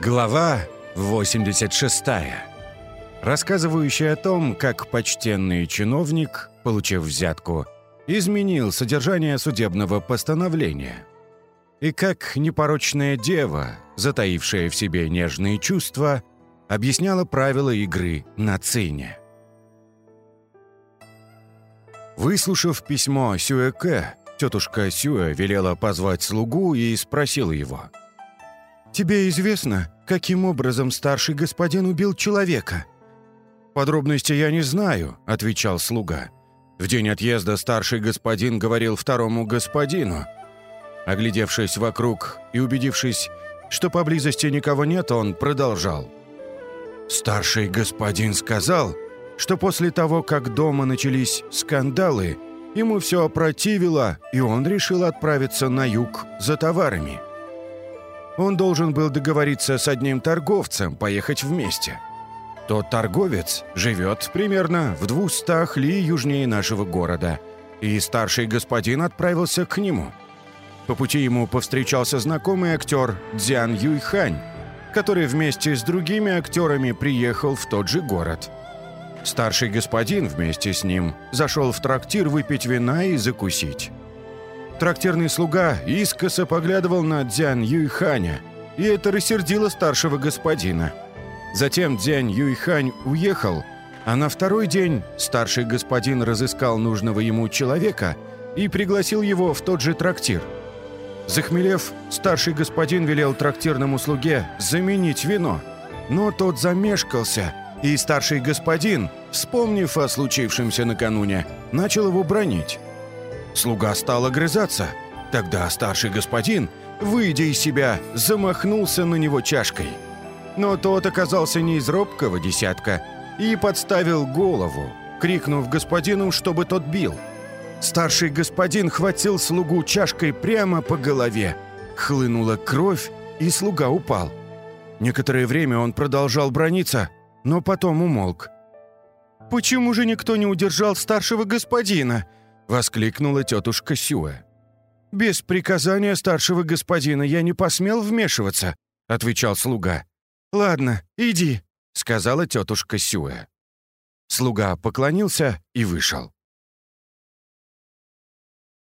Глава 86. Рассказывающая о том, как почтенный чиновник, получив взятку, изменил содержание судебного постановления. И как непорочная дева, затаившая в себе нежные чувства, объясняла правила игры на цине. Выслушав письмо Сюэке, тетушка Сюэ велела позвать слугу и спросила его – «Тебе известно, каким образом старший господин убил человека?» «Подробности я не знаю», — отвечал слуга. В день отъезда старший господин говорил второму господину. Оглядевшись вокруг и убедившись, что поблизости никого нет, он продолжал. Старший господин сказал, что после того, как дома начались скандалы, ему все опротивило, и он решил отправиться на юг за товарами. Он должен был договориться с одним торговцем поехать вместе. Тот торговец живет примерно в двухстах ли южнее нашего города, и старший господин отправился к нему. По пути ему повстречался знакомый актер Дзян Юйхань, который вместе с другими актерами приехал в тот же город. Старший господин вместе с ним зашел в трактир выпить вина и закусить. Трактирный слуга искоса поглядывал на Дзянь Юйханя, и это рассердило старшего господина. Затем Дзянь Юйхань уехал, а на второй день старший господин разыскал нужного ему человека и пригласил его в тот же трактир. Захмелев, старший господин велел трактирному слуге заменить вино, но тот замешкался, и старший господин, вспомнив о случившемся накануне, начал его бронить. Слуга стал огрызаться. Тогда старший господин, выйдя из себя, замахнулся на него чашкой. Но тот оказался не из робкого десятка и подставил голову, крикнув господину, чтобы тот бил. Старший господин хватил слугу чашкой прямо по голове. Хлынула кровь, и слуга упал. Некоторое время он продолжал брониться, но потом умолк. «Почему же никто не удержал старшего господина?» Воскликнула тетушка Сюэ. «Без приказания старшего господина я не посмел вмешиваться», отвечал слуга. «Ладно, иди», — сказала тетушка Сюэ. Слуга поклонился и вышел.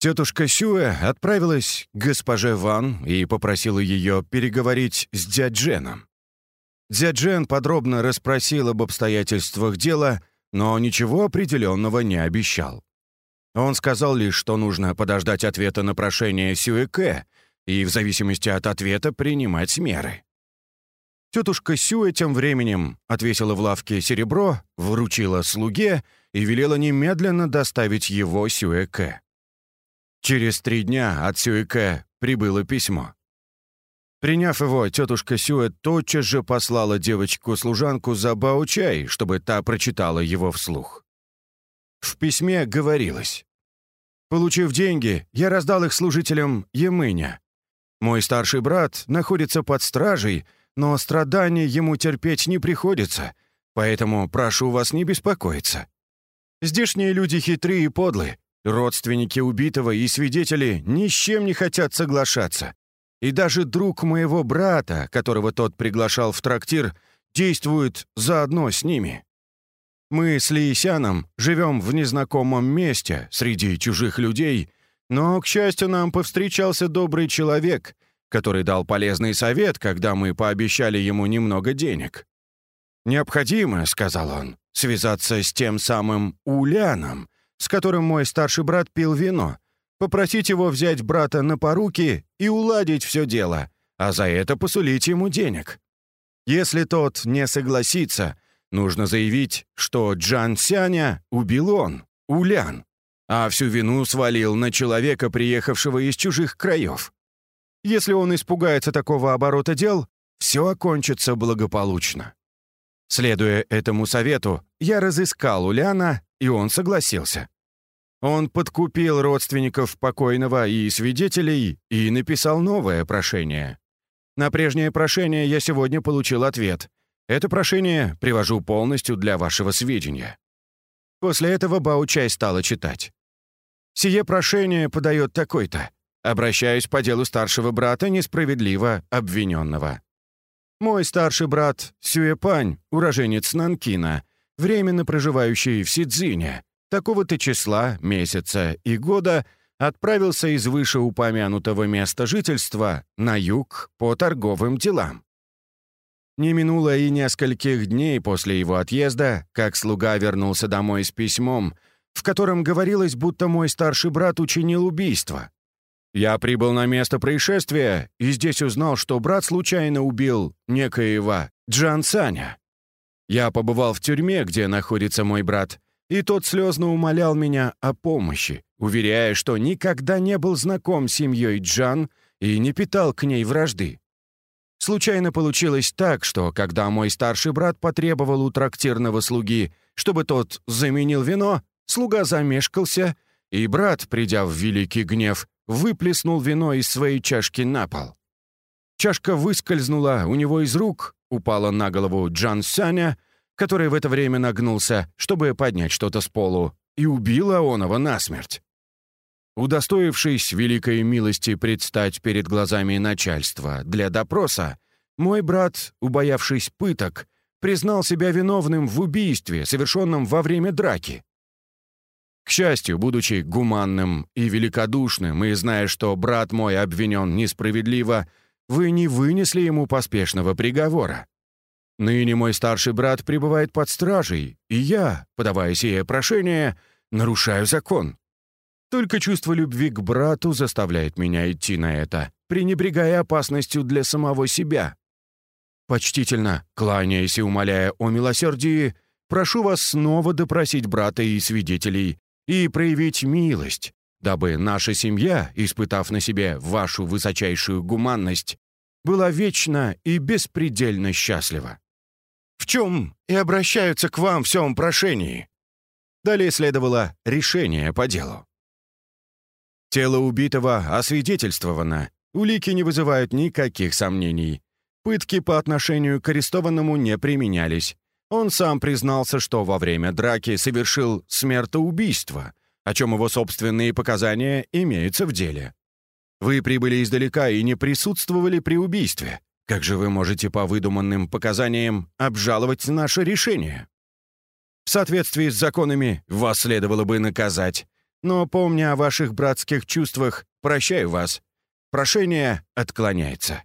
Тетушка Сюэ отправилась к госпоже Ван и попросила ее переговорить с дядженом. Дяджен подробно расспросил об обстоятельствах дела, но ничего определенного не обещал. Он сказал лишь, что нужно подождать ответа на прошение Сюэке и в зависимости от ответа принимать меры. Тетушка Сюэ тем временем отвесила в лавке серебро, вручила слуге и велела немедленно доставить его Сюэке. Через три дня от Сюэке прибыло письмо. Приняв его, тетушка Сюэ тотчас же послала девочку-служанку за Бао-чай, чтобы та прочитала его вслух. В письме говорилось Получив деньги, я раздал их служителям Емыня. Мой старший брат находится под стражей, но страданий ему терпеть не приходится, поэтому прошу вас не беспокоиться. Здешние люди хитрые и подлые, родственники убитого и свидетели ни с чем не хотят соглашаться. И даже друг моего брата, которого тот приглашал в трактир, действует заодно с ними. Мы с Лисяном живем в незнакомом месте, среди чужих людей, но, к счастью, нам повстречался добрый человек, который дал полезный совет, когда мы пообещали ему немного денег. «Необходимо», — сказал он, — «связаться с тем самым Уляном, с которым мой старший брат пил вино, попросить его взять брата на поруки и уладить все дело, а за это посулить ему денег. Если тот не согласится, Нужно заявить, что Джан Сяня убил он, Улян, а всю вину свалил на человека, приехавшего из чужих краев. Если он испугается такого оборота дел, все окончится благополучно. Следуя этому совету, я разыскал Уляна, и он согласился. Он подкупил родственников покойного и свидетелей и написал новое прошение. На прежнее прошение я сегодня получил ответ, это прошение привожу полностью для вашего сведения». После этого Баучай стала читать. «Сие прошение подает такой-то. Обращаюсь по делу старшего брата, несправедливо обвиненного. Мой старший брат Сюэпань, уроженец Нанкина, временно проживающий в Сидзине, такого-то числа, месяца и года отправился из вышеупомянутого места жительства на юг по торговым делам. Не минуло и нескольких дней после его отъезда, как слуга вернулся домой с письмом, в котором говорилось, будто мой старший брат учинил убийство. Я прибыл на место происшествия и здесь узнал, что брат случайно убил некоего Джан Саня. Я побывал в тюрьме, где находится мой брат, и тот слезно умолял меня о помощи, уверяя, что никогда не был знаком с семьей Джан и не питал к ней вражды. Случайно получилось так, что когда мой старший брат потребовал у трактирного слуги, чтобы тот заменил вино, слуга замешкался, и брат, придя в великий гнев, выплеснул вино из своей чашки на пол. Чашка выскользнула у него из рук, упала на голову Джан Саня, который в это время нагнулся, чтобы поднять что-то с полу, и убила онова насмерть. Удостоившись великой милости предстать перед глазами начальства для допроса, мой брат, убоявшись пыток, признал себя виновным в убийстве, совершенном во время драки. К счастью, будучи гуманным и великодушным, и зная, что брат мой обвинен несправедливо, вы не вынесли ему поспешного приговора. Ныне мой старший брат пребывает под стражей, и я, подавая сие прошение, нарушаю закон. Только чувство любви к брату заставляет меня идти на это, пренебрегая опасностью для самого себя. Почтительно, кланяясь и умоляя о милосердии, прошу вас снова допросить брата и свидетелей и проявить милость, дабы наша семья, испытав на себе вашу высочайшую гуманность, была вечно и беспредельно счастлива. В чем и обращаются к вам в всем прошении?» Далее следовало решение по делу. Тело убитого освидетельствовано. Улики не вызывают никаких сомнений. Пытки по отношению к арестованному не применялись. Он сам признался, что во время драки совершил смертоубийство, о чем его собственные показания имеются в деле. Вы прибыли издалека и не присутствовали при убийстве. Как же вы можете по выдуманным показаниям обжаловать наше решение? В соответствии с законами вас следовало бы наказать, но, помня о ваших братских чувствах, прощаю вас. Прошение отклоняется».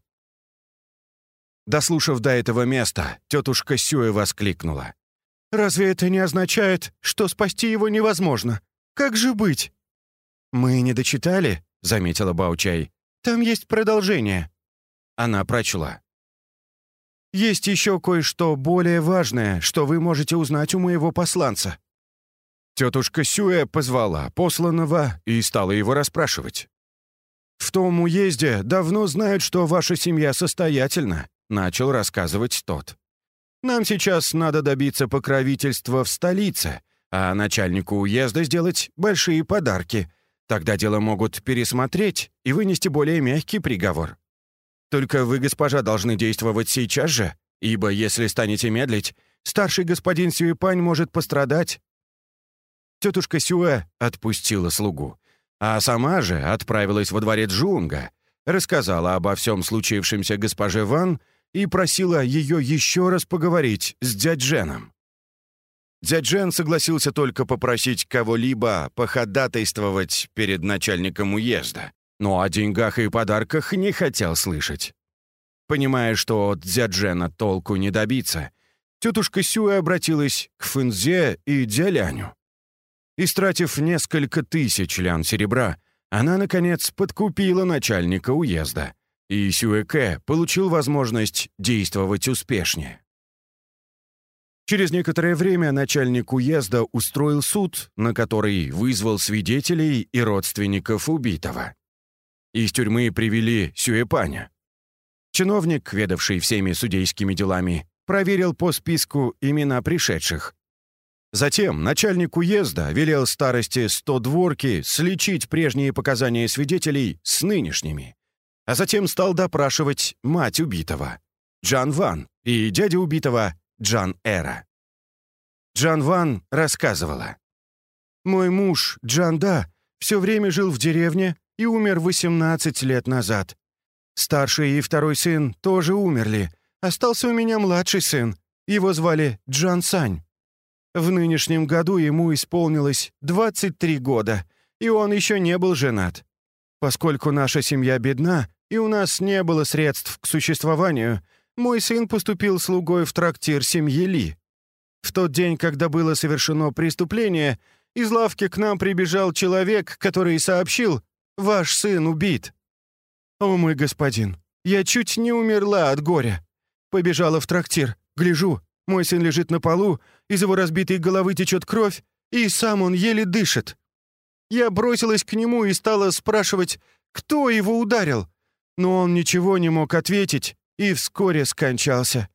Дослушав до этого места, тетушка Сюэ воскликнула. «Разве это не означает, что спасти его невозможно? Как же быть?» «Мы не дочитали», — заметила Баучай. «Там есть продолжение». Она прочла. «Есть еще кое-что более важное, что вы можете узнать у моего посланца. Тетушка Сюэ позвала посланного и стала его расспрашивать. «В том уезде давно знают, что ваша семья состоятельна», — начал рассказывать тот. «Нам сейчас надо добиться покровительства в столице, а начальнику уезда сделать большие подарки. Тогда дело могут пересмотреть и вынести более мягкий приговор. Только вы, госпожа, должны действовать сейчас же, ибо если станете медлить, старший господин Сюэпань может пострадать, тетушка Сюэ отпустила слугу, а сама же отправилась во дворец Джунга, рассказала обо всем случившемся госпоже Ван и просила ее еще раз поговорить с дядженом. Дяджен согласился только попросить кого-либо походатайствовать перед начальником уезда, но о деньгах и подарках не хотел слышать. Понимая, что от дяджена толку не добиться, тетушка Сюэ обратилась к Фэнзе и Дяляню. Истратив несколько тысяч лян серебра, она, наконец, подкупила начальника уезда, и Сюэке получил возможность действовать успешнее. Через некоторое время начальник уезда устроил суд, на который вызвал свидетелей и родственников убитого. Из тюрьмы привели Сюэпаня. Чиновник, ведавший всеми судейскими делами, проверил по списку имена пришедших Затем начальник уезда велел старости стодворки сличить прежние показания свидетелей с нынешними, а затем стал допрашивать мать убитого, Джан Ван, и дядя убитого, Джан Эра. Джан Ван рассказывала. «Мой муж, Джан Да, все время жил в деревне и умер 18 лет назад. Старший и второй сын тоже умерли, Остался у меня младший сын. Его звали Джан Сань. В нынешнем году ему исполнилось 23 года, и он еще не был женат. Поскольку наша семья бедна, и у нас не было средств к существованию, мой сын поступил слугой в трактир семьи Ли. В тот день, когда было совершено преступление, из лавки к нам прибежал человек, который сообщил, «Ваш сын убит». «О, мой господин, я чуть не умерла от горя. Побежала в трактир, гляжу, мой сын лежит на полу, из его разбитой головы течет кровь, и сам он еле дышит. Я бросилась к нему и стала спрашивать, кто его ударил, но он ничего не мог ответить и вскоре скончался.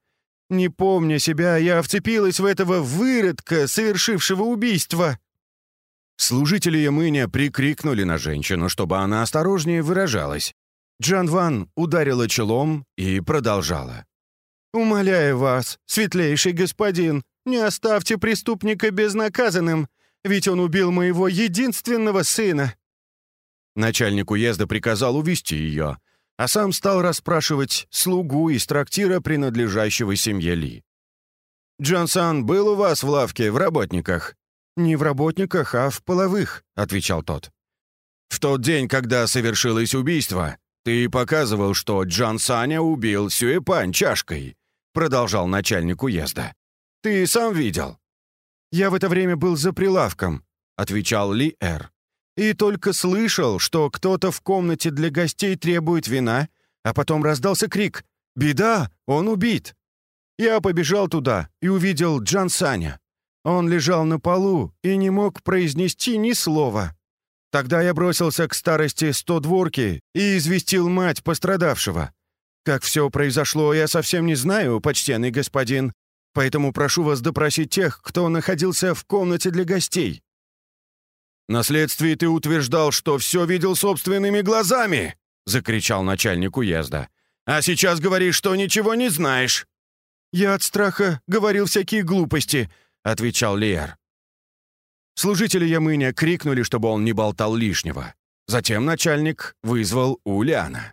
Не помня себя, я вцепилась в этого выродка, совершившего убийство. Служители Ямыня прикрикнули на женщину, чтобы она осторожнее выражалась. Джан Ван ударила челом и продолжала. «Умоляю вас, светлейший господин, не оставьте преступника безнаказанным, ведь он убил моего единственного сына». Начальник уезда приказал увести ее, а сам стал расспрашивать слугу из трактира, принадлежащего семье Ли. «Джонсон был у вас в лавке, в работниках?» «Не в работниках, а в половых», — отвечал тот. «В тот день, когда совершилось убийство, ты показывал, что Саня убил Сюэпань чашкой», — продолжал начальник уезда. «Ты сам видел?» «Я в это время был за прилавком», — отвечал Ли Эр. «И только слышал, что кто-то в комнате для гостей требует вина, а потом раздался крик «Беда! Он убит!» Я побежал туда и увидел Джан Саня. Он лежал на полу и не мог произнести ни слова. Тогда я бросился к старости стодворки и известил мать пострадавшего. Как все произошло, я совсем не знаю, почтенный господин, поэтому прошу вас допросить тех, кто находился в комнате для гостей». «На следствии ты утверждал, что все видел собственными глазами!» — закричал начальник уезда. «А сейчас говоришь, что ничего не знаешь!» «Я от страха говорил всякие глупости», — отвечал Лиер. Служители Ямыня крикнули, чтобы он не болтал лишнего. Затем начальник вызвал Уляна.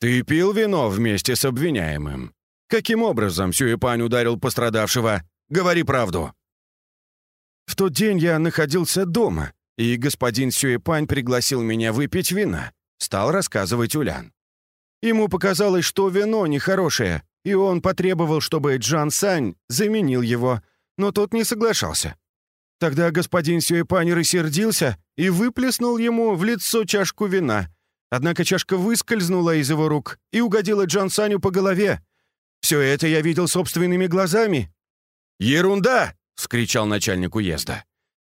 «Ты пил вино вместе с обвиняемым. Каким образом Сюэпань ударил пострадавшего? Говори правду». «В тот день я находился дома, и господин Сюэпань пригласил меня выпить вина», — стал рассказывать Улян. Ему показалось, что вино нехорошее, и он потребовал, чтобы Джан Сань заменил его, но тот не соглашался. Тогда господин Сюэпань рассердился и выплеснул ему в лицо чашку вина. Однако чашка выскользнула из его рук и угодила Джан Саню по голове. Все это я видел собственными глазами». «Ерунда!» — вскричал начальник уезда.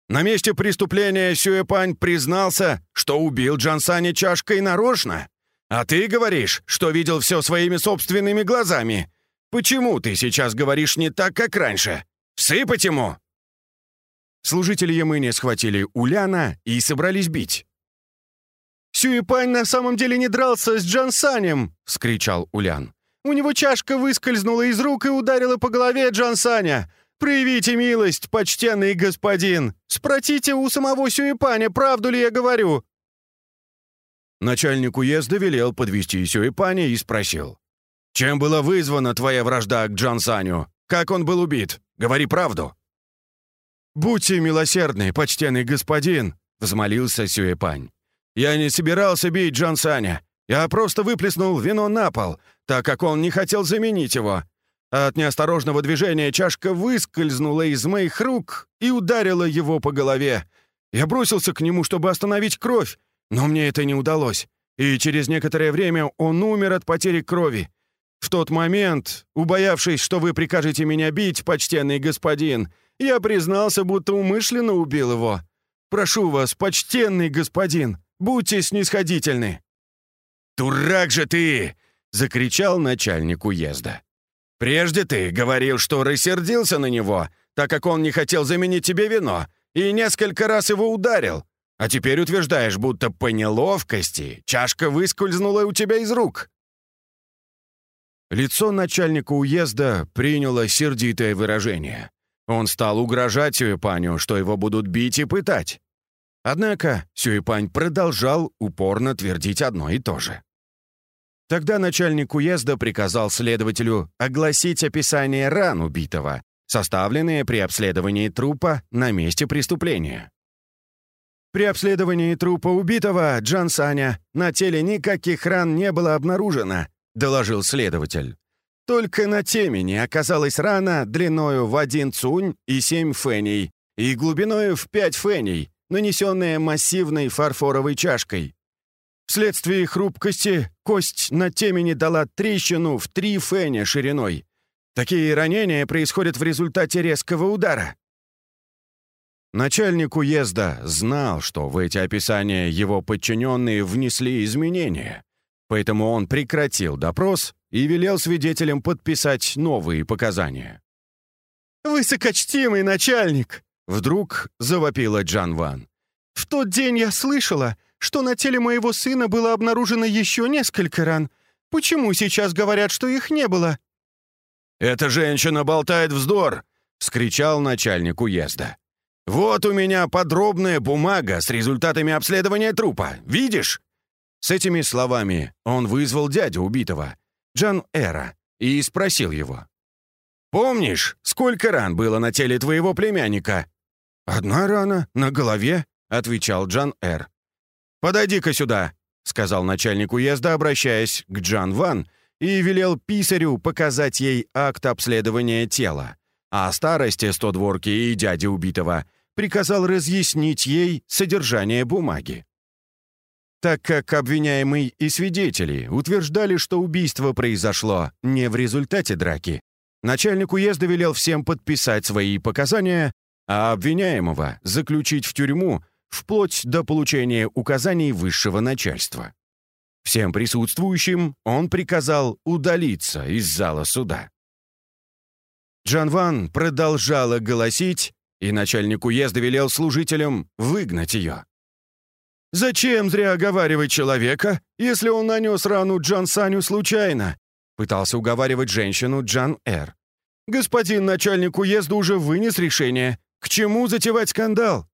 «На месте преступления Сюэпань признался, что убил Джан Саня чашкой нарочно. А ты говоришь, что видел все своими собственными глазами. Почему ты сейчас говоришь не так, как раньше? Всыпать ему!» Служители Ямыни схватили Уляна и собрались бить. «Сюэпань на самом деле не дрался с Джансанем!» — скричал Улян. «У него чашка выскользнула из рук и ударила по голове Джансаня! Проявите милость, почтенный господин! Спросите у самого Сюэпаня, правду ли я говорю!» Начальник уезда велел подвести Сюэпаня и спросил. «Чем была вызвана твоя вражда к Джансаню? Как он был убит? Говори правду!» «Будьте милосердны, почтенный господин!» — взмолился Сюэпань. «Я не собирался бить Джан Саня. Я просто выплеснул вино на пол, так как он не хотел заменить его. От неосторожного движения чашка выскользнула из моих рук и ударила его по голове. Я бросился к нему, чтобы остановить кровь, но мне это не удалось, и через некоторое время он умер от потери крови. В тот момент, убоявшись, что вы прикажете меня бить, почтенный господин, я признался, будто умышленно убил его. Прошу вас, почтенный господин, будьте снисходительны». «Дурак же ты!» — закричал начальник уезда. «Прежде ты говорил, что рассердился на него, так как он не хотел заменить тебе вино, и несколько раз его ударил. А теперь утверждаешь, будто по неловкости чашка выскользнула у тебя из рук». Лицо начальника уезда приняло сердитое выражение. Он стал угрожать Сюэпаню, что его будут бить и пытать. Однако Сюэпань продолжал упорно твердить одно и то же. Тогда начальник уезда приказал следователю огласить описание ран убитого, составленные при обследовании трупа на месте преступления. При обследовании трупа убитого Джан Саня на теле никаких ран не было обнаружено, доложил следователь. Только на темени оказалась рана длиною в один цунь и семь феней и глубиною в пять феней, нанесенная массивной фарфоровой чашкой. Вследствие хрупкости кость на темени дала трещину в три феня шириной. Такие ранения происходят в результате резкого удара. Начальник уезда знал, что в эти описания его подчиненные внесли изменения, поэтому он прекратил допрос и велел свидетелям подписать новые показания. «Высокочтимый начальник!» — вдруг завопила Джан Ван. «В тот день я слышала, что на теле моего сына было обнаружено еще несколько ран. Почему сейчас говорят, что их не было?» «Эта женщина болтает вздор!» — скричал начальник уезда. «Вот у меня подробная бумага с результатами обследования трупа. Видишь?» С этими словами он вызвал дядю убитого, Джан Эра, и спросил его. «Помнишь, сколько ран было на теле твоего племянника?» «Одна рана на голове», — отвечал Джан Эр. «Подойди-ка сюда», — сказал начальник уезда, обращаясь к Джан Ван, и велел писарю показать ей акт обследования тела. А старости стодворки и дяди убитого приказал разъяснить ей содержание бумаги. Так как обвиняемый и свидетели утверждали, что убийство произошло не в результате драки, начальник уезда велел всем подписать свои показания, а обвиняемого заключить в тюрьму вплоть до получения указаний высшего начальства. Всем присутствующим он приказал удалиться из зала суда. Джан Ван продолжала голосить, и начальник уезда велел служителям выгнать ее. «Зачем зря оговаривать человека, если он нанес рану Джан Саню случайно?» пытался уговаривать женщину Джан Эр. «Господин начальник уезда уже вынес решение. К чему затевать скандал?»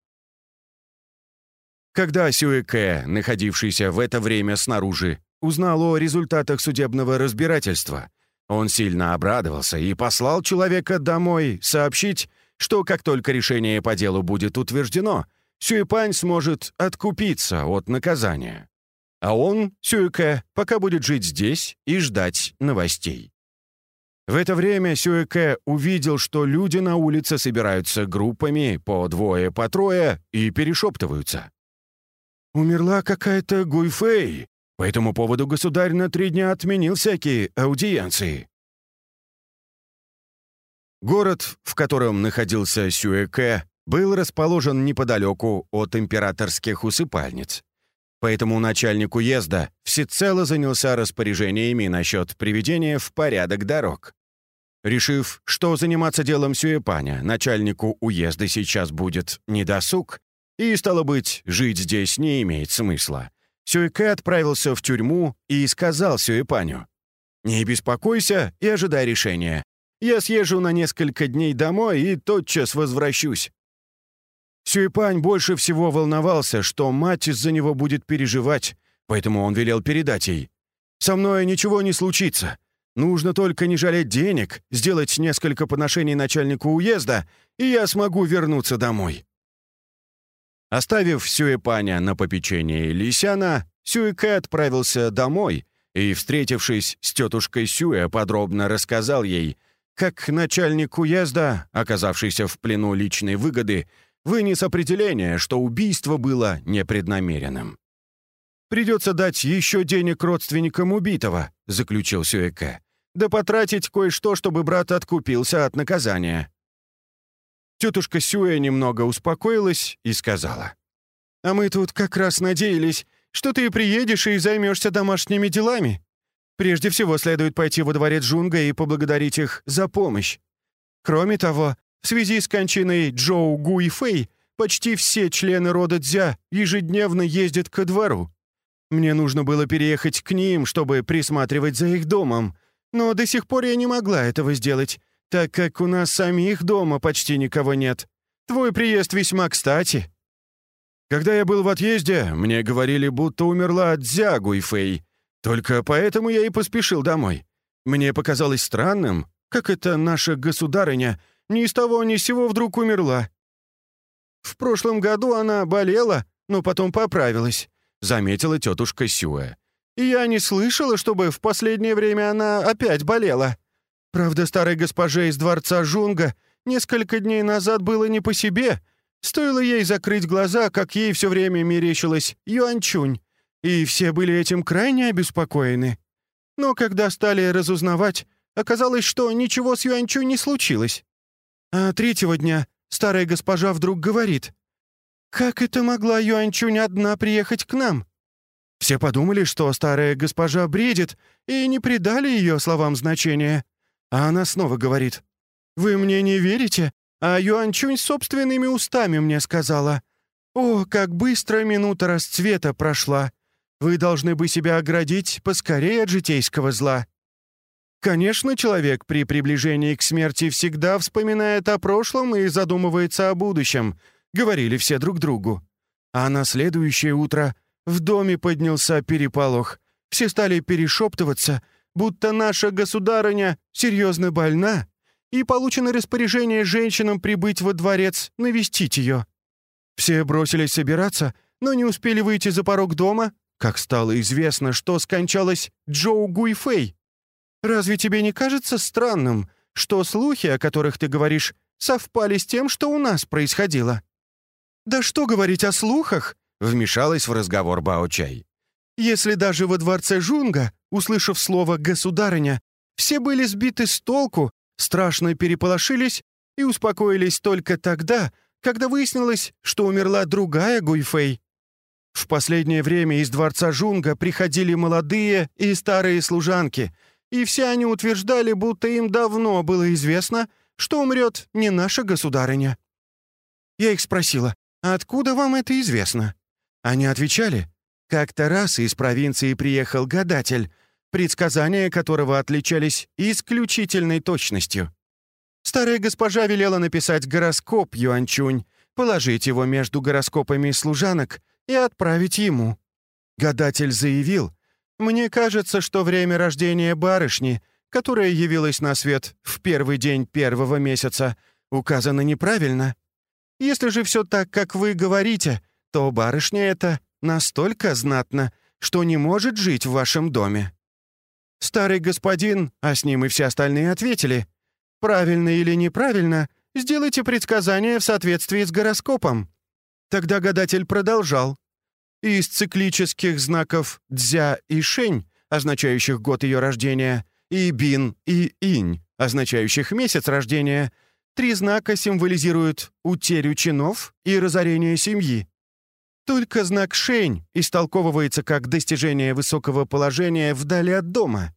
Когда Сюэке, находившийся в это время снаружи, узнал о результатах судебного разбирательства, он сильно обрадовался и послал человека домой сообщить, что как только решение по делу будет утверждено, Сюэпань сможет откупиться от наказания. А он, Сюэке, пока будет жить здесь и ждать новостей. В это время Сюэке увидел, что люди на улице собираются группами по двое, по трое и перешептываются. Умерла какая-то Гуйфэй. По этому поводу государь на три дня отменил всякие аудиенции. Город, в котором находился Сюэке, был расположен неподалеку от императорских усыпальниц. Поэтому начальник уезда всецело занялся распоряжениями насчет приведения в порядок дорог. Решив, что заниматься делом Сюэпаня начальнику уезда сейчас будет недосуг, и, стало быть, жить здесь не имеет смысла. Сюэке отправился в тюрьму и сказал Сюэпаню, «Не беспокойся и ожидай решения. Я съезжу на несколько дней домой и тотчас возвращусь». Сюэпань больше всего волновался, что мать из-за него будет переживать, поэтому он велел передать ей. «Со мной ничего не случится. Нужно только не жалеть денег, сделать несколько подношений начальнику уезда, и я смогу вернуться домой». Оставив Сюэпаня на попечение Лисяна, Сюэке отправился домой и, встретившись с тетушкой Сюэ, подробно рассказал ей, как начальник уезда, оказавшийся в плену личной выгоды, вынес определение, что убийство было непреднамеренным. «Придется дать еще денег родственникам убитого», — заключил Сюэке, «да потратить кое-что, чтобы брат откупился от наказания». Тетушка Сюэ немного успокоилась и сказала. «А мы тут как раз надеялись, что ты приедешь и займешься домашними делами. Прежде всего следует пойти во дворец Джунга и поблагодарить их за помощь. Кроме того, в связи с кончиной Джоу Гуи Фэй почти все члены рода Дзя ежедневно ездят ко двору. Мне нужно было переехать к ним, чтобы присматривать за их домом, но до сих пор я не могла этого сделать, так как у нас самих дома почти никого нет. Твой приезд весьма кстати». Когда я был в отъезде, мне говорили, будто умерла от Дзя Гуйфэй, Только поэтому я и поспешил домой. Мне показалось странным, как это наша государыня ни с того ни с сего вдруг умерла. В прошлом году она болела, но потом поправилась, заметила тетушка Сюэ. Я не слышала, чтобы в последнее время она опять болела. Правда, старой госпоже из дворца Жунга несколько дней назад было не по себе. Стоило ей закрыть глаза, как ей все время мерещилась Юанчунь, и все были этим крайне обеспокоены. Но когда стали разузнавать, оказалось, что ничего с Юанчунь не случилось. А третьего дня старая госпожа вдруг говорит, «Как это могла Юанчунь одна приехать к нам?» Все подумали, что старая госпожа бредит, и не придали ее словам значения. А она снова говорит, «Вы мне не верите? А Юанчунь собственными устами мне сказала. О, как быстро минута расцвета прошла! Вы должны бы себя оградить поскорее от житейского зла». Конечно, человек при приближении к смерти всегда вспоминает о прошлом и задумывается о будущем, говорили все друг другу. А на следующее утро в доме поднялся переполох. Все стали перешептываться, будто наша государыня серьезно больна, и получено распоряжение женщинам прибыть во дворец, навестить ее. Все бросились собираться, но не успели выйти за порог дома, как стало известно, что скончалась Джоу Гуйфэй. Разве тебе не кажется странным, что слухи, о которых ты говоришь, совпали с тем, что у нас происходило?» «Да что говорить о слухах?» — вмешалась в разговор Бао-Чай. «Если даже во дворце Жунга, услышав слово «государыня», все были сбиты с толку, страшно переполошились и успокоились только тогда, когда выяснилось, что умерла другая Гуйфэй. В последнее время из дворца Жунга приходили молодые и старые служанки — и все они утверждали, будто им давно было известно, что умрет не наша государыня. Я их спросила, откуда вам это известно? Они отвечали, как-то раз из провинции приехал гадатель, предсказания которого отличались исключительной точностью. Старая госпожа велела написать гороскоп Юанчунь, положить его между гороскопами служанок и отправить ему. Гадатель заявил, мне кажется, что время рождения барышни, которая явилась на свет в первый день первого месяца, указано неправильно. Если же все так, как вы говорите, то барышня эта настолько знатна, что не может жить в вашем доме». Старый господин, а с ним и все остальные ответили, «Правильно или неправильно, сделайте предсказание в соответствии с гороскопом». Тогда гадатель продолжал. Из циклических знаков «дзя» и «шень», означающих год ее рождения, и «бин» и «инь», означающих месяц рождения, три знака символизируют утерю чинов и разорение семьи. Только знак «шень» истолковывается как достижение высокого положения вдали от дома.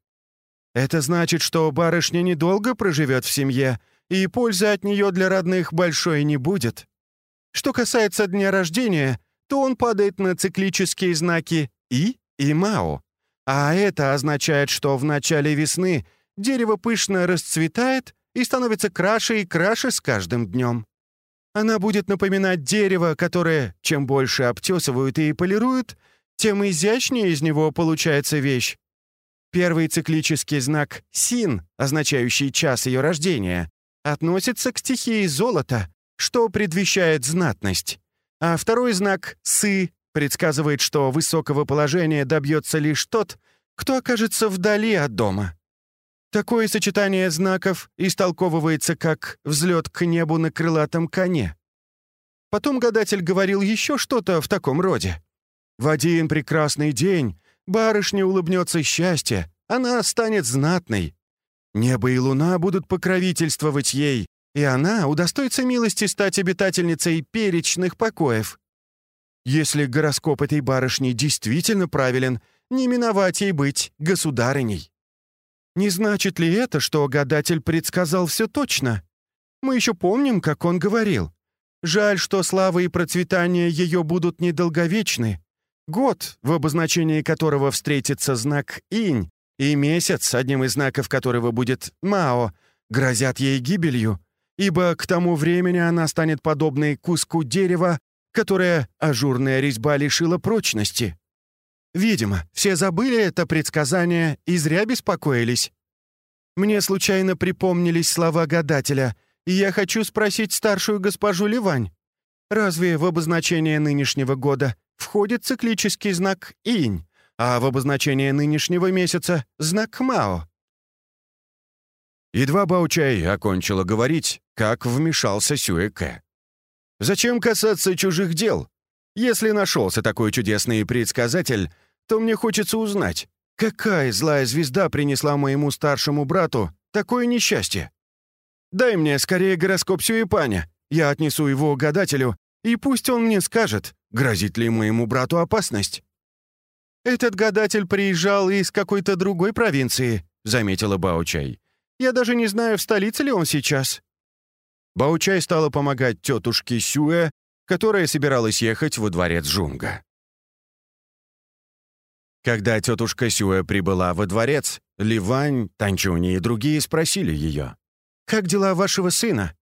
Это значит, что барышня недолго проживет в семье, и пользы от нее для родных большой не будет. Что касается дня рождения — то он падает на циклические знаки «и» и «мао». А это означает, что в начале весны дерево пышно расцветает и становится краше и краше с каждым днем. Она будет напоминать дерево, которое, чем больше обтесывают и полируют, тем изящнее из него получается вещь. Первый циклический знак «син», означающий час ее рождения, относится к стихии золота, что предвещает знатность. А второй знак «сы» предсказывает, что высокого положения добьется лишь тот, кто окажется вдали от дома. Такое сочетание знаков истолковывается как взлет к небу на крылатом коне. Потом гадатель говорил еще что-то в таком роде. В один прекрасный день барышне улыбнется счастье, она станет знатной. Небо и луна будут покровительствовать ей, и она удостоится милости стать обитательницей перечных покоев. Если гороскоп этой барышни действительно правилен, не миновать ей быть государыней. Не значит ли это, что гадатель предсказал все точно? Мы еще помним, как он говорил. Жаль, что слава и процветание ее будут недолговечны. Год, в обозначении которого встретится знак «инь», и месяц, одним из знаков которого будет «мао», грозят ей гибелью, ибо к тому времени она станет подобной куску дерева, которое ажурная резьба лишила прочности. Видимо, все забыли это предсказание и зря беспокоились. Мне случайно припомнились слова гадателя, и я хочу спросить старшую госпожу Ливань. Разве в обозначение нынешнего года входит циклический знак «инь», а в обозначение нынешнего месяца — знак «мао»? Едва Баучай окончила говорить, как вмешался Сюэке. «Зачем касаться чужих дел? Если нашелся такой чудесный предсказатель, то мне хочется узнать, какая злая звезда принесла моему старшему брату такое несчастье? Дай мне скорее гороскоп Сюэпаня, я отнесу его гадателю, и пусть он мне скажет, грозит ли моему брату опасность». «Этот гадатель приезжал из какой-то другой провинции», — заметила Баучай. «Я даже не знаю, в столице ли он сейчас». Баучай стала помогать тетушке Сюэ, которая собиралась ехать во дворец Жунга. Когда тетушка Сюэ прибыла во дворец, Ливань, Танчуни и другие спросили ее, «Как дела вашего сына?»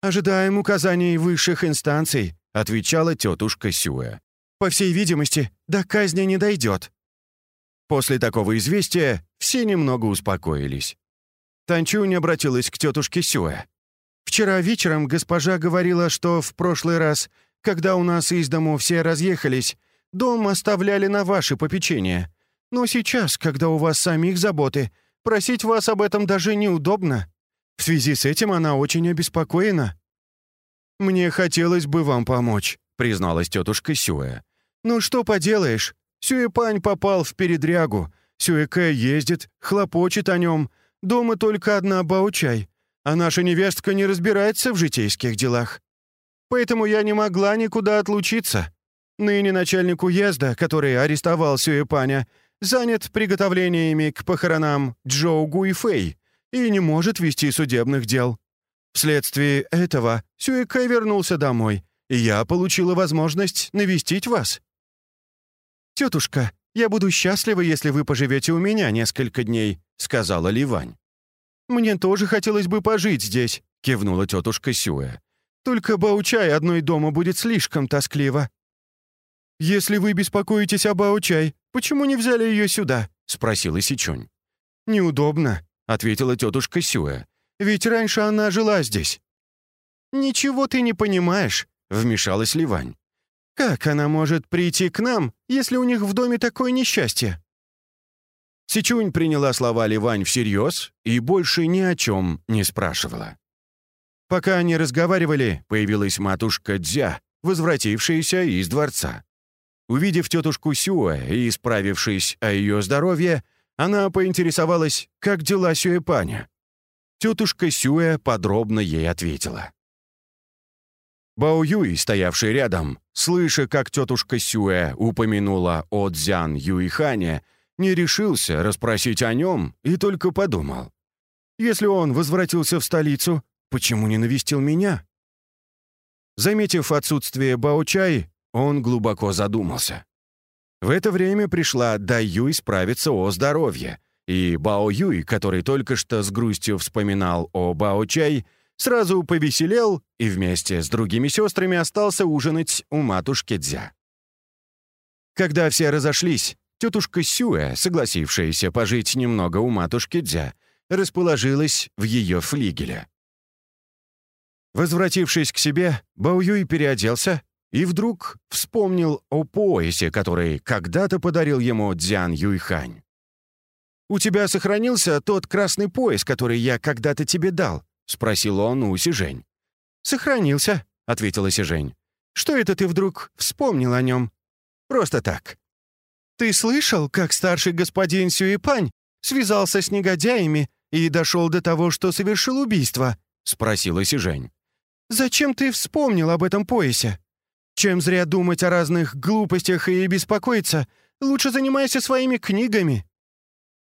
«Ожидаем указаний высших инстанций», — отвечала тетушка Сюэ. «По всей видимости, до казни не дойдет». После такого известия все немного успокоились. Танчунь обратилась к тетушке Сюэ. «Вчера вечером госпожа говорила, что в прошлый раз, когда у нас из дому все разъехались, Дом оставляли на ваше попечение. Но сейчас, когда у вас самих заботы, просить вас об этом даже неудобно. В связи с этим она очень обеспокоена». «Мне хотелось бы вам помочь», — призналась тетушка Сюэ. «Ну что поделаешь, Сюэпань попал в передрягу. Сюэкэ ездит, хлопочет о нем. Дома только одна Баучай, а наша невестка не разбирается в житейских делах. Поэтому я не могла никуда отлучиться. Ныне начальник уезда, который арестовал Сюэпаня, занят приготовлениями к похоронам Джоу Гуйфэй и не может вести судебных дел. Вследствие этого Сюэкэ вернулся домой, и я получила возможность навестить вас. «Тетушка, я буду счастлива, если вы поживете у меня несколько дней», — сказала Ливань. «Мне тоже хотелось бы пожить здесь», — кивнула тетушка Сюэ. «Только Баучай одной дома будет слишком тоскливо». «Если вы беспокоитесь об Ао-чай, почему не взяли ее сюда?» — спросила Сичунь. «Неудобно», — ответила тетушка Сюэ. «Ведь раньше она жила здесь». «Ничего ты не понимаешь», — вмешалась Ливань. «Как она может прийти к нам, если у них в доме такое несчастье?» Сичунь приняла слова Ливань всерьез и больше ни о чем не спрашивала. Пока они разговаривали, появилась матушка Дзя, возвратившаяся из дворца. Увидев тетушку Сюэ и исправившись о ее здоровье, она поинтересовалась, как дела Сюэпаня. Тетушка Сюэ подробно ей ответила. Бао Юй, стоявший рядом, слыша, как тетушка Сюэ упомянула о Цзян Юйхане, не решился расспросить о нем и только подумал. «Если он возвратился в столицу, почему не навестил меня?» Заметив отсутствие Бао-чай, он глубоко задумался. В это время пришла Дай Юй справиться о здоровье, и Бао Юй, который только что с грустью вспоминал о Бао Чай, сразу повеселел и вместе с другими сестрами остался ужинать у матушки Дзя. Когда все разошлись, тетушка Сюэ, согласившаяся пожить немного у матушки Дзя, расположилась в ее флигеле. Возвратившись к себе, Бао Юй переоделся и вдруг вспомнил о поясе, который когда-то подарил ему Дзян Юйхань. «У тебя сохранился тот красный пояс, который я когда-то тебе дал?» — спросил он у Сижень. «Сохранился», — ответила Сижень. «Что это ты вдруг вспомнил о нем?» «Просто так». «Ты слышал, как старший господин Сюипань связался с негодяями и дошел до того, что совершил убийство?» — спросила Сижень. «Зачем ты вспомнил об этом поясе?» Чем зря думать о разных глупостях и беспокоиться, лучше занимайся своими книгами».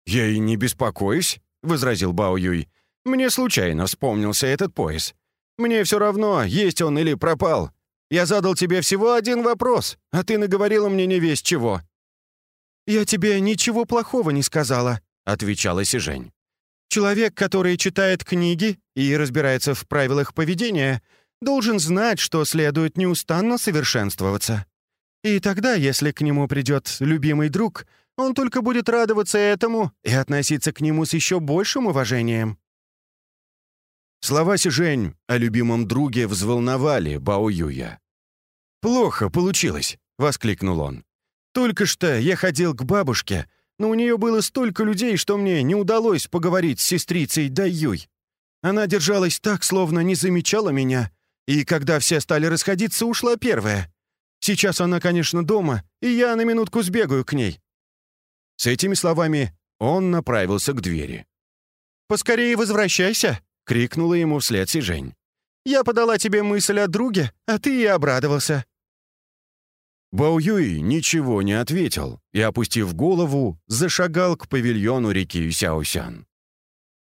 «Я и не беспокоюсь», — возразил Бао Юй. «Мне случайно вспомнился этот пояс. Мне все равно, есть он или пропал. Я задал тебе всего один вопрос, а ты наговорила мне не весь чего». «Я тебе ничего плохого не сказала», — отвечала Сижень. «Человек, который читает книги и разбирается в правилах поведения, должен знать, что следует неустанно совершенствоваться. И тогда, если к нему придет любимый друг, он только будет радоваться этому и относиться к нему с еще большим уважением». Слова Сижень о любимом друге взволновали Бао Юя. «Плохо получилось», — воскликнул он. «Только что я ходил к бабушке, но у нее было столько людей, что мне не удалось поговорить с сестрицей Даюй. Она держалась так, словно не замечала меня, и когда все стали расходиться, ушла первая. Сейчас она, конечно, дома, и я на минутку сбегаю к ней». С этими словами он направился к двери. «Поскорее возвращайся!» — крикнула ему вслед Сижень. «Я подала тебе мысль о друге, а ты и обрадовался». Бао Юй ничего не ответил и, опустив голову, зашагал к павильону реки Сяосян.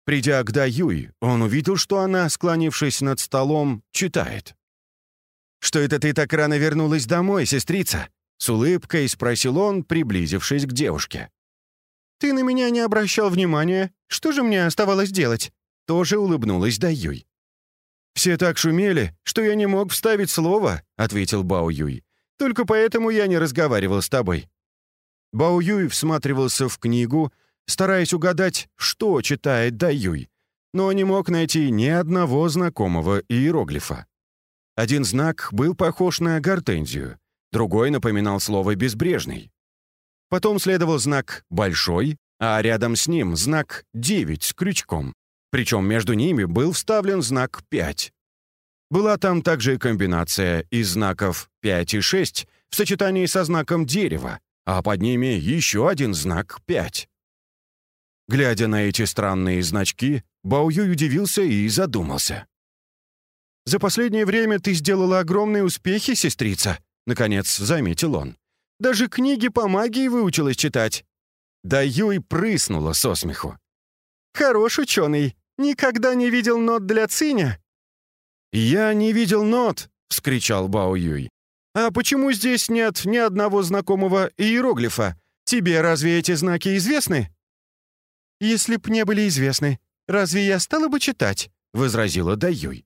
Придя к Да Юй, он увидел, что она, склонившись над столом, читает. «Что это ты так рано вернулась домой, сестрица?» С улыбкой спросил он, приблизившись к девушке. «Ты на меня не обращал внимания. Что же мне оставалось делать?» Тоже улыбнулась Даюй. «Все так шумели, что я не мог вставить слово», — ответил Бао Юй. «Только поэтому я не разговаривал с тобой». Бао Юй всматривался в книгу, стараясь угадать, что читает Даюй, но не мог найти ни одного знакомого иероглифа. Один знак был похож на гортензию, другой напоминал слово «безбрежный». Потом следовал знак «большой», а рядом с ним знак «девять» с крючком, причем между ними был вставлен знак «пять». Была там также комбинация из знаков 5 и 6 в сочетании со знаком дерева, а под ними еще один знак 5. Глядя на эти странные значки, Баоюй удивился и задумался. «За последнее время ты сделала огромные успехи, сестрица», — наконец заметил он. «Даже книги по магии выучилась читать». Да Юй прыснула со смеху. «Хорош ученый. Никогда не видел нот для циня». «Я не видел нот», — вскричал Бао Юй. «А почему здесь нет ни одного знакомого иероглифа? Тебе разве эти знаки известны?» «Если б не были известны, разве я стала бы читать?» — возразила Даюй.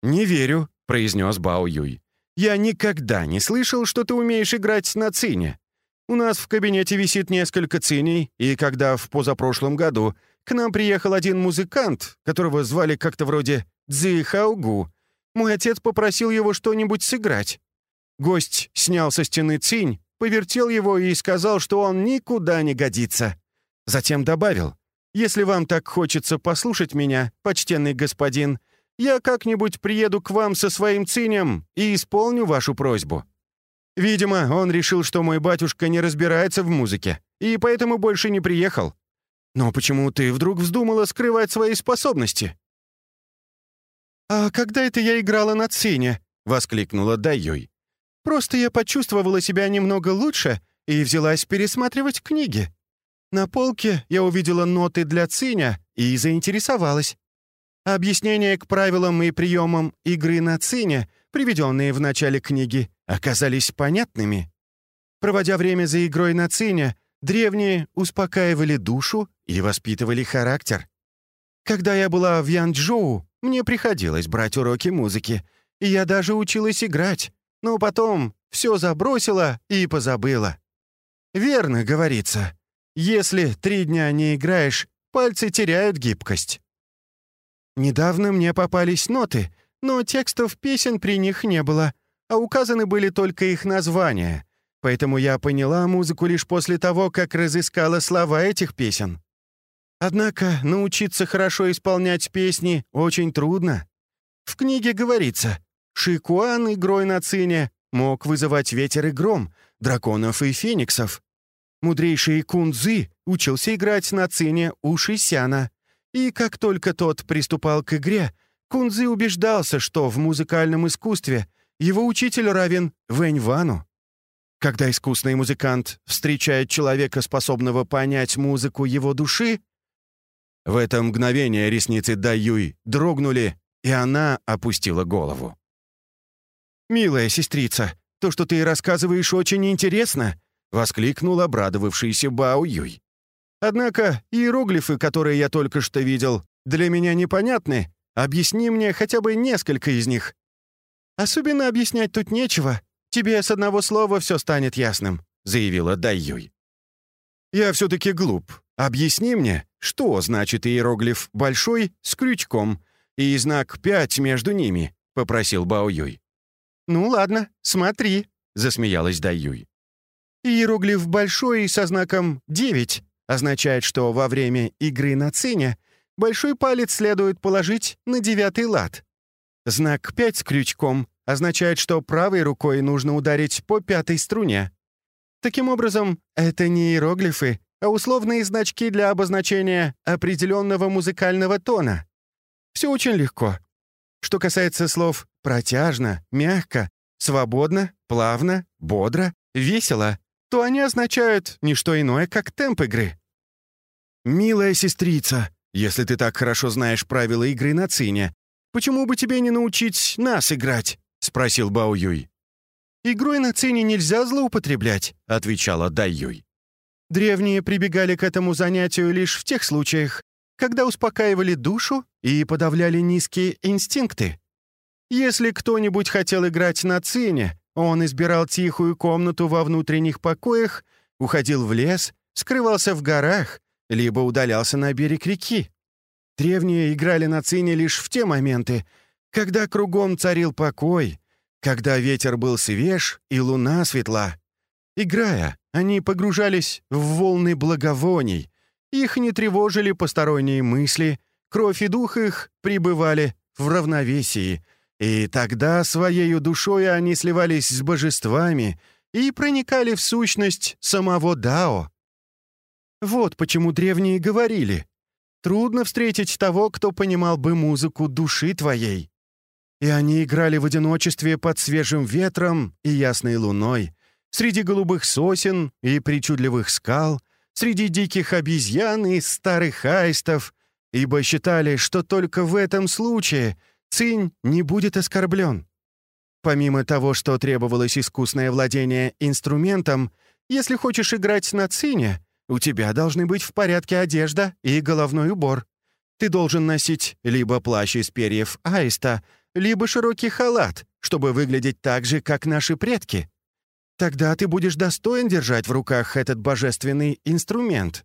«Не верю», — произнес Бао Юй. «Я никогда не слышал, что ты умеешь играть на цине. У нас в кабинете висит несколько циней, и когда в позапрошлом году к нам приехал один музыкант, которого звали как-то вроде Цзи Хаугу, мой отец попросил его что-нибудь сыграть. Гость снял со стены цинь, повертел его и сказал, что он никуда не годится. Затем добавил, «Если вам так хочется послушать меня, почтенный господин, я как-нибудь приеду к вам со своим цинем и исполню вашу просьбу». Видимо, он решил, что мой батюшка не разбирается в музыке, и поэтому больше не приехал. Но почему ты вдруг вздумала скрывать свои способности?» «А когда это я играла на цине?» — воскликнула Дайюй. «Просто я почувствовала себя немного лучше и взялась пересматривать книги. На полке я увидела ноты для циня и заинтересовалась. Объяснения к правилам и приемам игры на цине, приведенные в начале книги, оказались понятными. Проводя время за игрой на цине, древние успокаивали душу и воспитывали характер. Когда я была в Янчжоу, мне приходилось брать уроки музыки, и я даже училась играть, но потом все забросила и позабыла. Верно говорится, если три дня не играешь, пальцы теряют гибкость. Недавно мне попались ноты, но текстов песен при них не было, а указаны были только их названия, поэтому я поняла музыку лишь после того, как разыскала слова этих песен. Однако научиться хорошо исполнять песни очень трудно. В книге говорится, Шикуан игрой на цине мог вызывать ветер и гром, драконов и фениксов. Мудрейший Кунзы учился играть на цине у Шисяна, и как только тот приступал к игре, Кунзы убеждался, что в музыкальном искусстве его учитель равен Вэнь-Вану. Когда искусный музыкант встречает человека, способного понять музыку его души, в это мгновение ресницы Даюй дрогнули, и она опустила голову. «Милая сестрица, то, что ты рассказываешь, очень интересно», — воскликнул обрадовавшийся Бао Юй. «Однако иероглифы, которые я только что видел, для меня непонятны. Объясни мне хотя бы несколько из них». «Особенно объяснять тут нечего. Тебе с одного слова все станет ясным», — заявила Дайюй. «Я все-таки глуп. Объясни мне, что значит иероглиф «большой» с крючком и знак «пять» между ними?» — попросил Бао Юй. «Ну ладно, смотри», — засмеялась Дайюй. Иероглиф «большой» со знаком «девять» означает, что во время игры на цине большой палец следует положить на девятый лад. Знак «пять» с крючком означает, что правой рукой нужно ударить по пятой струне. Таким образом, это не иероглифы, а условные значки для обозначения определенного музыкального тона. Все очень легко. Что касается слов «протяжно», «мягко», «свободно», «плавно», «бодро», «весело», то они означают не что иное, как темп игры. «Милая сестрица, если ты так хорошо знаешь правила игры на цине, почему бы тебе не научить нас играть?» — спросил Бао Юй. «Игрой на цине нельзя злоупотреблять», — отвечала Дай Юй. Древние прибегали к этому занятию лишь в тех случаях, когда успокаивали душу и подавляли низкие инстинкты. Если кто-нибудь хотел играть на цине, он избирал тихую комнату во внутренних покоях, уходил в лес, скрывался в горах, либо удалялся на берег реки. Древние играли на цине лишь в те моменты, когда кругом царил покой, когда ветер был свеж и луна светла. Играя, они погружались в волны благовоний, их не тревожили посторонние мысли, кровь и дух их пребывали в равновесии, и тогда своею душой они сливались с божествами и проникали в сущность самого Дао. Вот почему древние говорили, трудно встретить того, кто понимал бы музыку души твоей. И они играли в одиночестве под свежим ветром и ясной луной, среди голубых сосен и причудливых скал, среди диких обезьян и старых аистов, ибо считали, что только в этом случае цинь не будет оскорблен. Помимо того, что требовалось искусное владение инструментом, если хочешь играть на цине, у тебя должны быть в порядке одежда и головной убор. Ты должен носить либо плащ из перьев аиста, либо широкий халат, чтобы выглядеть так же, как наши предки. Тогда ты будешь достоин держать в руках этот божественный инструмент.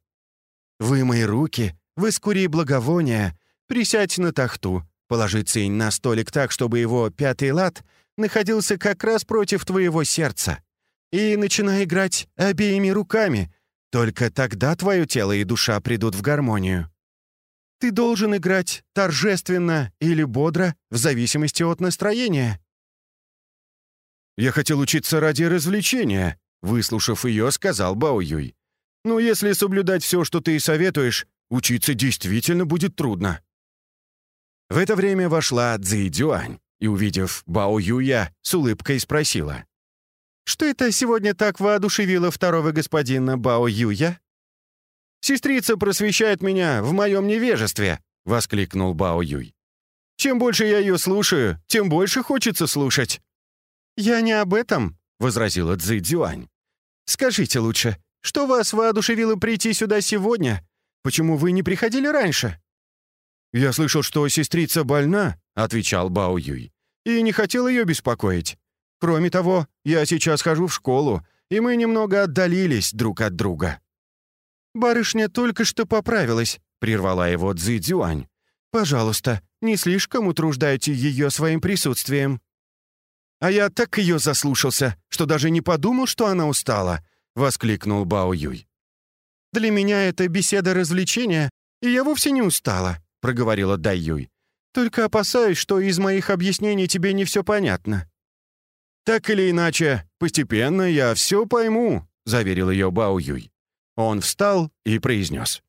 Вымой руки, выскури благовония, присядь на тахту, положи цинь на столик так, чтобы его пятый лад находился как раз против твоего сердца. И начинай играть обеими руками. Только тогда твое тело и душа придут в гармонию. Ты должен играть торжественно или бодро, в зависимости от настроения. «Я хотел учиться ради развлечения», — выслушав ее, сказал Бао Юй. «Но если соблюдать все, что ты советуешь, учиться действительно будет трудно». В это время вошла Цзи Дюань и, увидев Бао Юя, с улыбкой спросила. «Что это сегодня так воодушевило второго господина Бао Юя?» «Сестрица просвещает меня в моем невежестве», — воскликнул Бао Юй. «Чем больше я ее слушаю, тем больше хочется слушать». «Я не об этом», — возразила Цзи. «Скажите лучше, что вас воодушевило прийти сюда сегодня? Почему вы не приходили раньше?» «Я слышал, что сестрица больна», — отвечал Бао Юй, «и не хотел ее беспокоить. Кроме того, я сейчас хожу в школу, и мы немного отдалились друг от друга». «Барышня только что поправилась», — прервала его Цзи Дюань. «Пожалуйста, не слишком утруждайте ее своим присутствием». «А я так ее заслушался, что даже не подумал, что она устала», — воскликнул Бао Юй. «Для меня это беседа развлечения, и я вовсе не устала», — проговорила Дай Юй. «Только опасаюсь, что из моих объяснений тебе не все понятно». «Так или иначе, постепенно я все пойму», — заверил ее Бао Юй. Он встал и произнес.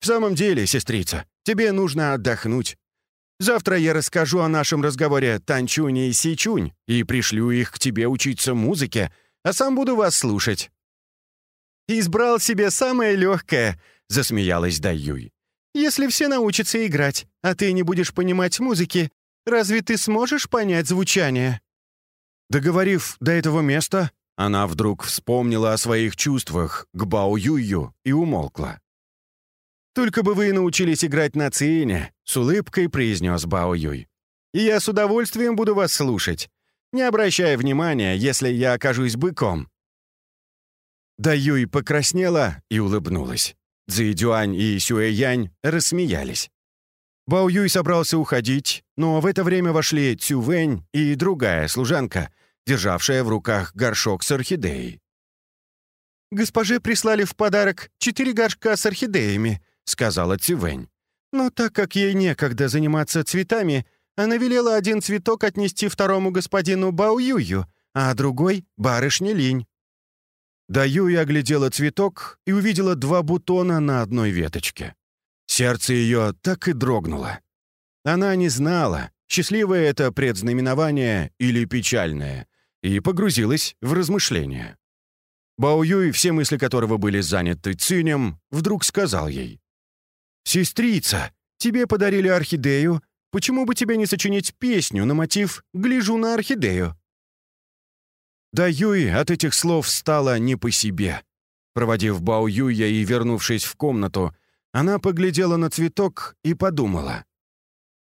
«В самом деле, сестрица, тебе нужно отдохнуть. Завтра я расскажу о нашем разговоре Танчуне и Сичунь и пришлю их к тебе учиться музыке, а сам буду вас слушать». «Избрал себе самое легкое», — засмеялась Даюй. «Если все научатся играть, а ты не будешь понимать музыки, разве ты сможешь понять звучание?» Договорив до этого места, она вдруг вспомнила о своих чувствах к Бао Юю и умолкла. «Только бы вы научились играть на цине», — с улыбкой произнес Бао Юй. «И я с удовольствием буду вас слушать. не обращая внимания, если я окажусь быком». Да Юй покраснела и улыбнулась. Цзэдюань и Сюэянь рассмеялись. Бао Юй собрался уходить, но в это время вошли Цю Вэнь и другая служанка, державшая в руках горшок с орхидеей. «Госпоже прислали в подарок четыре горшка с орхидеями», — сказала Цю Вэнь. «Но так как ей некогда заниматься цветами, она велела один цветок отнести второму господину Бао Юю, а другой — барышне Линь. Да Юй оглядела цветок и увидела два бутона на одной веточке. Сердце ее так и дрогнуло. Она не знала, счастливое это предзнаменование или печальное, и погрузилась в размышления. Бао все мысли которого были заняты цинем, вдруг сказал ей. «Сестрица, тебе подарили орхидею, почему бы тебе не сочинить песню на мотив «Гляжу на орхидею»?» Да Юй от этих слов стало не по себе. Проводив Бао Юя и вернувшись в комнату, она поглядела на цветок и подумала.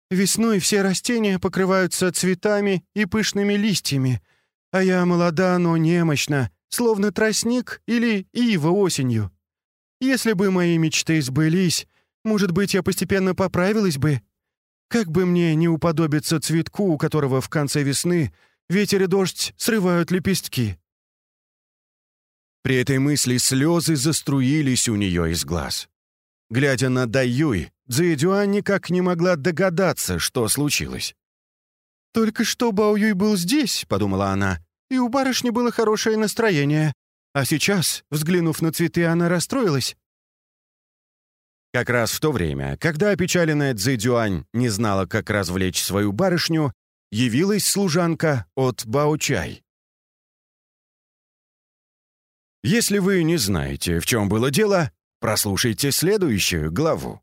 «Весной все растения покрываются цветами и пышными листьями, а я молода, но немощна, словно тростник или ива осенью. Если бы мои мечты сбылись, может быть, я постепенно поправилась бы. Как бы мне не уподобиться цветку, у которого в конце весны Ветер и дождь срывают лепестки». При этой мысли слезы заструились у нее из глаз. Глядя на Даюй, Цзэдюань никак не могла догадаться, что случилось. «Только что Бао Юй был здесь», — подумала она, «и у барышни было хорошее настроение. А сейчас, взглянув на цветы, она расстроилась». Как раз в то время, когда опечаленная Цзэдюань не знала, как развлечь свою барышню, явилась служанка от Баочай. Если вы не знаете, в чем было дело, прослушайте следующую главу.